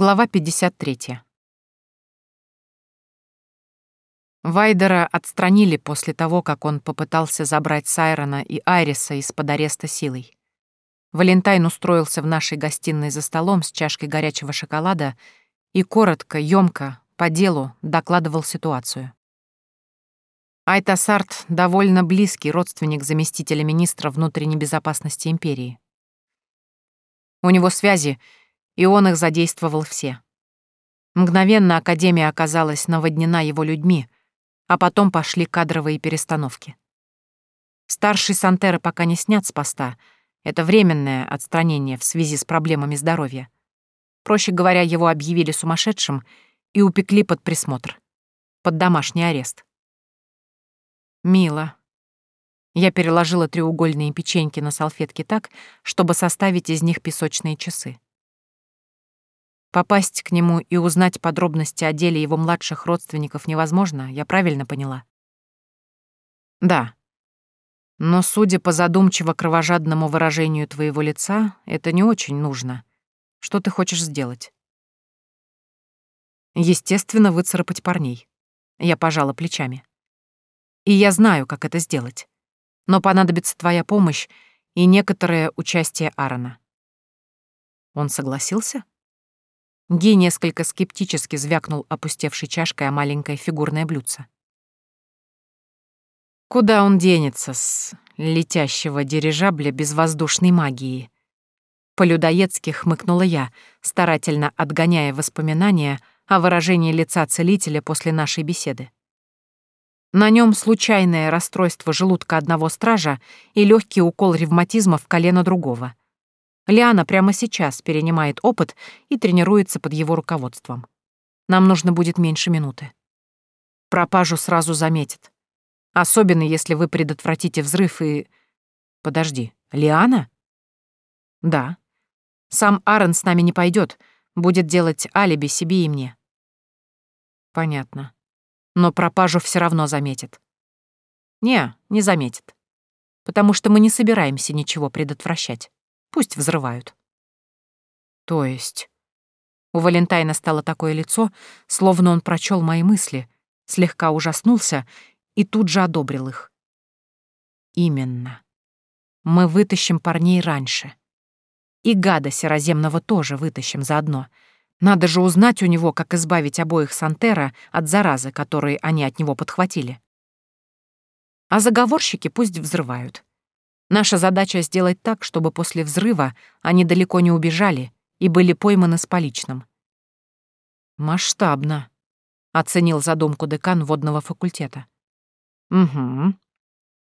Глава 53. Вайдера отстранили после того, как он попытался забрать Сайрона и Айриса из-под ареста силой. Валентайн устроился в нашей гостиной за столом с чашкой горячего шоколада и коротко, ёмко, по делу докладывал ситуацию. Айтасарт — довольно близкий родственник заместителя министра внутренней безопасности империи. У него связи, и он их задействовал все. Мгновенно Академия оказалась наводнена его людьми — а потом пошли кадровые перестановки. Старший Сантера пока не снят с поста. Это временное отстранение в связи с проблемами здоровья. Проще говоря, его объявили сумасшедшим и упекли под присмотр. Под домашний арест. Мило. Я переложила треугольные печеньки на салфетки так, чтобы составить из них песочные часы. Попасть к нему и узнать подробности о деле его младших родственников невозможно, я правильно поняла? Да. Но, судя по задумчиво-кровожадному выражению твоего лица, это не очень нужно. Что ты хочешь сделать? Естественно, выцарапать парней. Я пожала плечами. И я знаю, как это сделать. Но понадобится твоя помощь и некоторое участие Аарона. Он согласился? Ги несколько скептически звякнул опустевшей чашкой о маленькое фигурное блюдце. Куда он денется с летящего дирижабля безвоздушной магии? По-людоедски хмыкнула я, старательно отгоняя воспоминания о выражении лица целителя после нашей беседы. На нем случайное расстройство желудка одного стража и легкий укол ревматизма в колено другого. Лиана прямо сейчас перенимает опыт и тренируется под его руководством. Нам нужно будет меньше минуты. Пропажу сразу заметит. Особенно, если вы предотвратите взрыв и... Подожди, Лиана? Да. Сам Аарон с нами не пойдет, будет делать алиби себе и мне. Понятно. Но пропажу все равно заметит. Не, не заметит. Потому что мы не собираемся ничего предотвращать. Пусть взрывают. То есть... У Валентайна стало такое лицо, словно он прочел мои мысли, слегка ужаснулся и тут же одобрил их. Именно. Мы вытащим парней раньше. И гада сероземного тоже вытащим заодно. Надо же узнать у него, как избавить обоих Сантера от заразы, которые они от него подхватили. А заговорщики пусть взрывают. Наша задача сделать так, чтобы после взрыва они далеко не убежали и были пойманы с поличным. «Масштабно», — оценил задумку декан водного факультета. «Угу.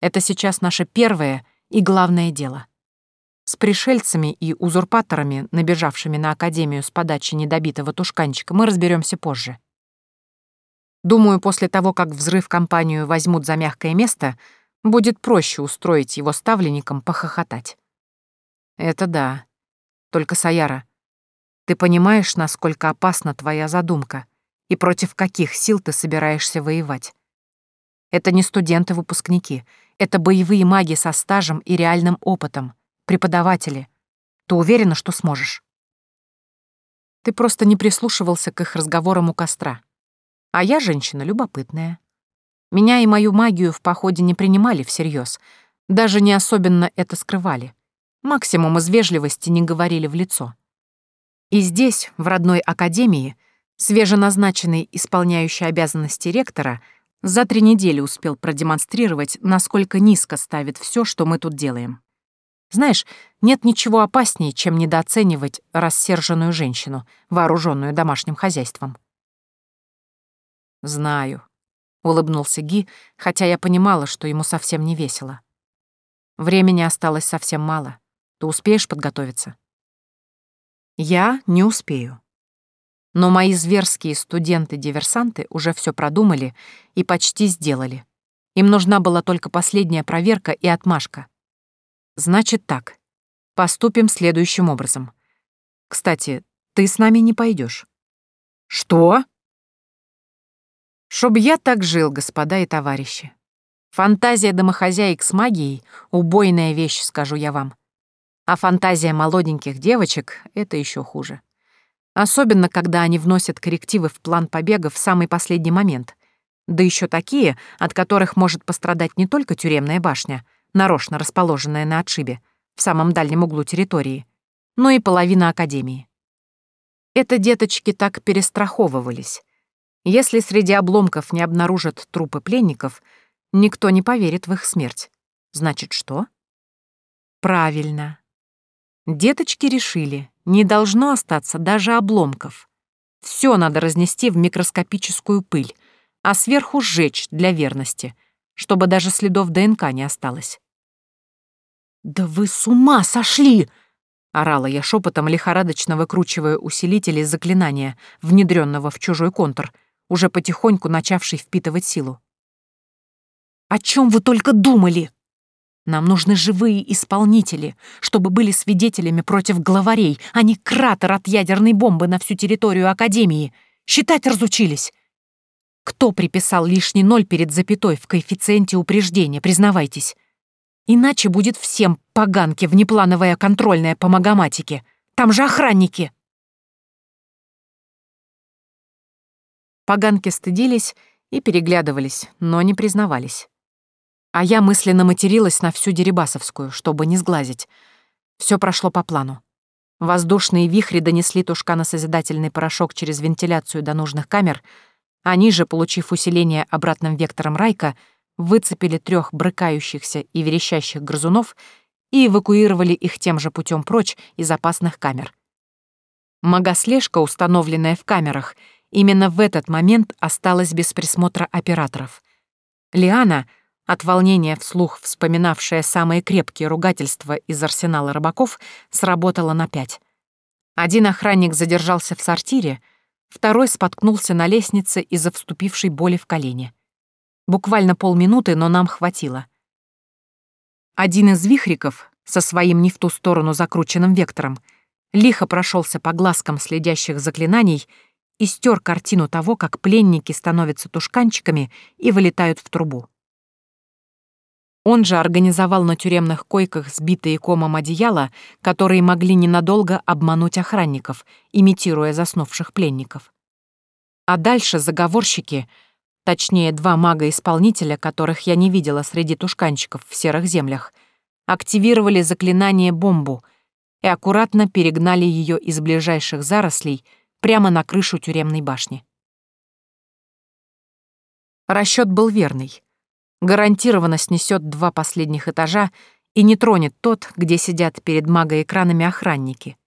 Это сейчас наше первое и главное дело. С пришельцами и узурпаторами, набежавшими на Академию с подачи недобитого тушканчика, мы разберемся позже. Думаю, после того, как взрыв компанию возьмут за мягкое место — Будет проще устроить его ставленникам похохотать. Это да. Только, Саяра, ты понимаешь, насколько опасна твоя задумка и против каких сил ты собираешься воевать? Это не студенты-выпускники, это боевые маги со стажем и реальным опытом, преподаватели. Ты уверена, что сможешь? Ты просто не прислушивался к их разговорам у костра. А я женщина любопытная. Меня и мою магию в походе не принимали всерьез, даже не особенно это скрывали. Максимум из вежливости не говорили в лицо. И здесь, в родной академии, свеженазначенный исполняющий обязанности ректора за три недели успел продемонстрировать, насколько низко ставит все, что мы тут делаем. Знаешь, нет ничего опаснее, чем недооценивать рассерженную женщину, вооруженную домашним хозяйством. Знаю, — улыбнулся Ги, хотя я понимала, что ему совсем не весело. «Времени осталось совсем мало. Ты успеешь подготовиться?» «Я не успею. Но мои зверские студенты-диверсанты уже все продумали и почти сделали. Им нужна была только последняя проверка и отмашка. Значит так, поступим следующим образом. Кстати, ты с нами не пойдешь. «Что?» Чтоб я так жил, господа и товарищи. Фантазия домохозяек с магией — убойная вещь, скажу я вам. А фантазия молоденьких девочек — это еще хуже. Особенно, когда они вносят коррективы в план побега в самый последний момент. Да еще такие, от которых может пострадать не только тюремная башня, нарочно расположенная на отшибе, в самом дальнем углу территории, но и половина Академии. Это деточки так перестраховывались. Если среди обломков не обнаружат трупы пленников, никто не поверит в их смерть. Значит, что? Правильно. Деточки решили, не должно остаться даже обломков. Все надо разнести в микроскопическую пыль, а сверху сжечь для верности, чтобы даже следов ДНК не осталось. «Да вы с ума сошли!» — орала я шепотом, лихорадочно выкручивая усилители заклинания, внедренного в чужой контур, уже потихоньку начавший впитывать силу. «О чем вы только думали? Нам нужны живые исполнители, чтобы были свидетелями против главарей, а не кратер от ядерной бомбы на всю территорию Академии. Считать разучились. Кто приписал лишний ноль перед запятой в коэффициенте упреждения, признавайтесь? Иначе будет всем поганки внеплановая контрольная по магоматике. Там же охранники. Поганки стыдились и переглядывались, но не признавались. А я мысленно материлась на всю Дерибасовскую, чтобы не сглазить. Все прошло по плану. Воздушные вихри донесли тушкано-созидательный порошок через вентиляцию до нужных камер, они же, получив усиление обратным вектором Райка, выцепили трех брыкающихся и верещащих грызунов и эвакуировали их тем же путем прочь из опасных камер. Магослежка, установленная в камерах, именно в этот момент осталась без присмотра операторов. Лиана, от волнения вслух вспоминавшая самые крепкие ругательства из арсенала рыбаков, сработала на пять. Один охранник задержался в сортире, второй споткнулся на лестнице из-за вступившей боли в колене. Буквально полминуты, но нам хватило. Один из вихриков, со своим не в ту сторону закрученным вектором, лихо прошелся по глазкам следящих заклинаний и стер картину того, как пленники становятся тушканчиками и вылетают в трубу. Он же организовал на тюремных койках сбитые комом одеяла, которые могли ненадолго обмануть охранников, имитируя заснувших пленников. А дальше заговорщики — точнее два мага-исполнителя, которых я не видела среди тушканчиков в серых землях, активировали заклинание «бомбу» и аккуратно перегнали ее из ближайших зарослей прямо на крышу тюремной башни. Расчет был верный. Гарантированно снесет два последних этажа и не тронет тот, где сидят перед магоэкранами охранники.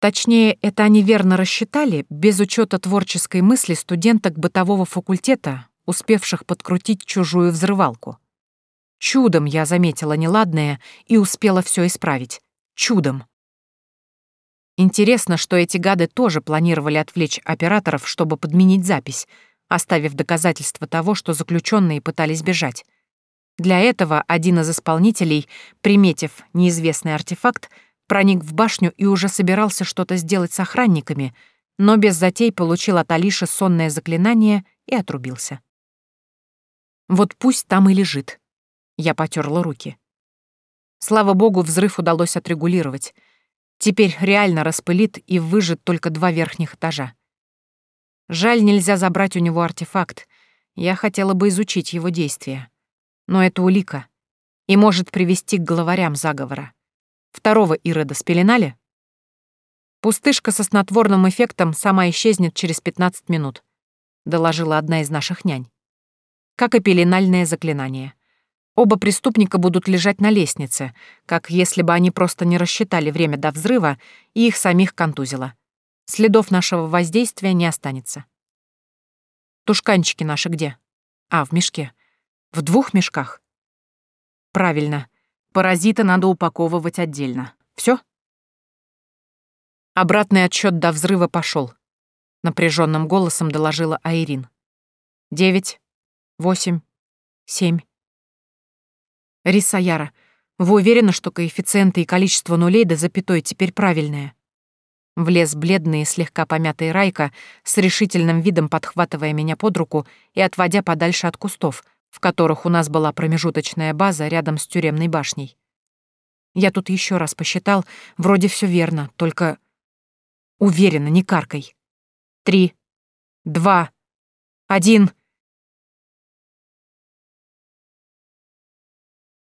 Точнее, это они верно рассчитали, без учета творческой мысли студенток бытового факультета, успевших подкрутить чужую взрывалку. Чудом я заметила неладное и успела все исправить. Чудом. Интересно, что эти гады тоже планировали отвлечь операторов, чтобы подменить запись, оставив доказательства того, что заключенные пытались бежать. Для этого один из исполнителей, приметив неизвестный артефакт, проник в башню и уже собирался что-то сделать с охранниками, но без затей получил от Алиши сонное заклинание и отрубился. Вот пусть там и лежит. Я потерла руки. Слава богу, взрыв удалось отрегулировать. Теперь реально распылит и выжжет только два верхних этажа. Жаль, нельзя забрать у него артефакт. Я хотела бы изучить его действия. Но это улика и может привести к главарям заговора. Второго Ирода спеленали? Пустышка со снотворным эффектом сама исчезнет через 15 минут, доложила одна из наших нянь как и пеленальное заклинание. Оба преступника будут лежать на лестнице, как если бы они просто не рассчитали время до взрыва и их самих контузило. Следов нашего воздействия не останется. Тушканчики наши где? А, в мешке. В двух мешках? Правильно. Паразита надо упаковывать отдельно. Все? Обратный отсчет до взрыва пошел. Напряженным голосом доложила Айрин. Девять, восемь, семь. Рисаяра, вы уверены, что коэффициенты и количество нулей до запятой теперь правильные? Влез бледный и слегка помятый Райка, с решительным видом подхватывая меня под руку и отводя подальше от кустов, в которых у нас была промежуточная база рядом с тюремной башней. Я тут еще раз посчитал, вроде все верно, только... Уверенно, не каркай. Три, два, один...